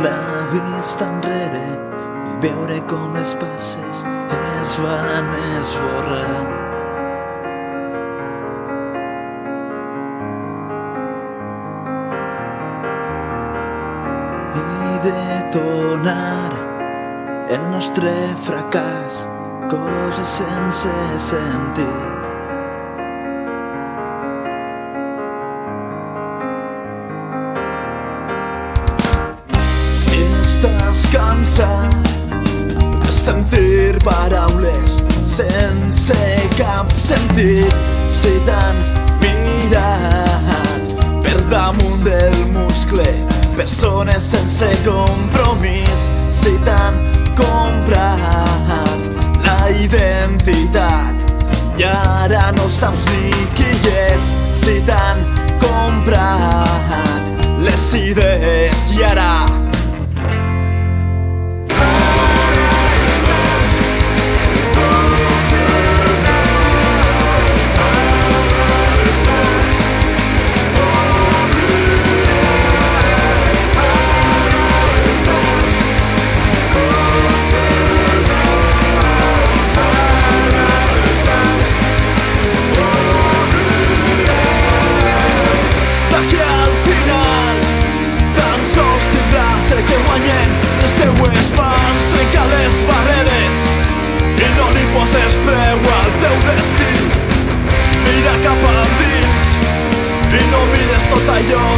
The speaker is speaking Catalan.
la vista enrere i veure com les passes es van esborrar. I detonar el nostre fracàs, coses sense sentit. Si estàs cansat de sentir paraules sense cap sentit, si t'han mirat per damunt del muscle, persones sense compromís, si t'han comprat la identitat i ara no saps ni qui ets, si t'han comprat les idees i ara Zion.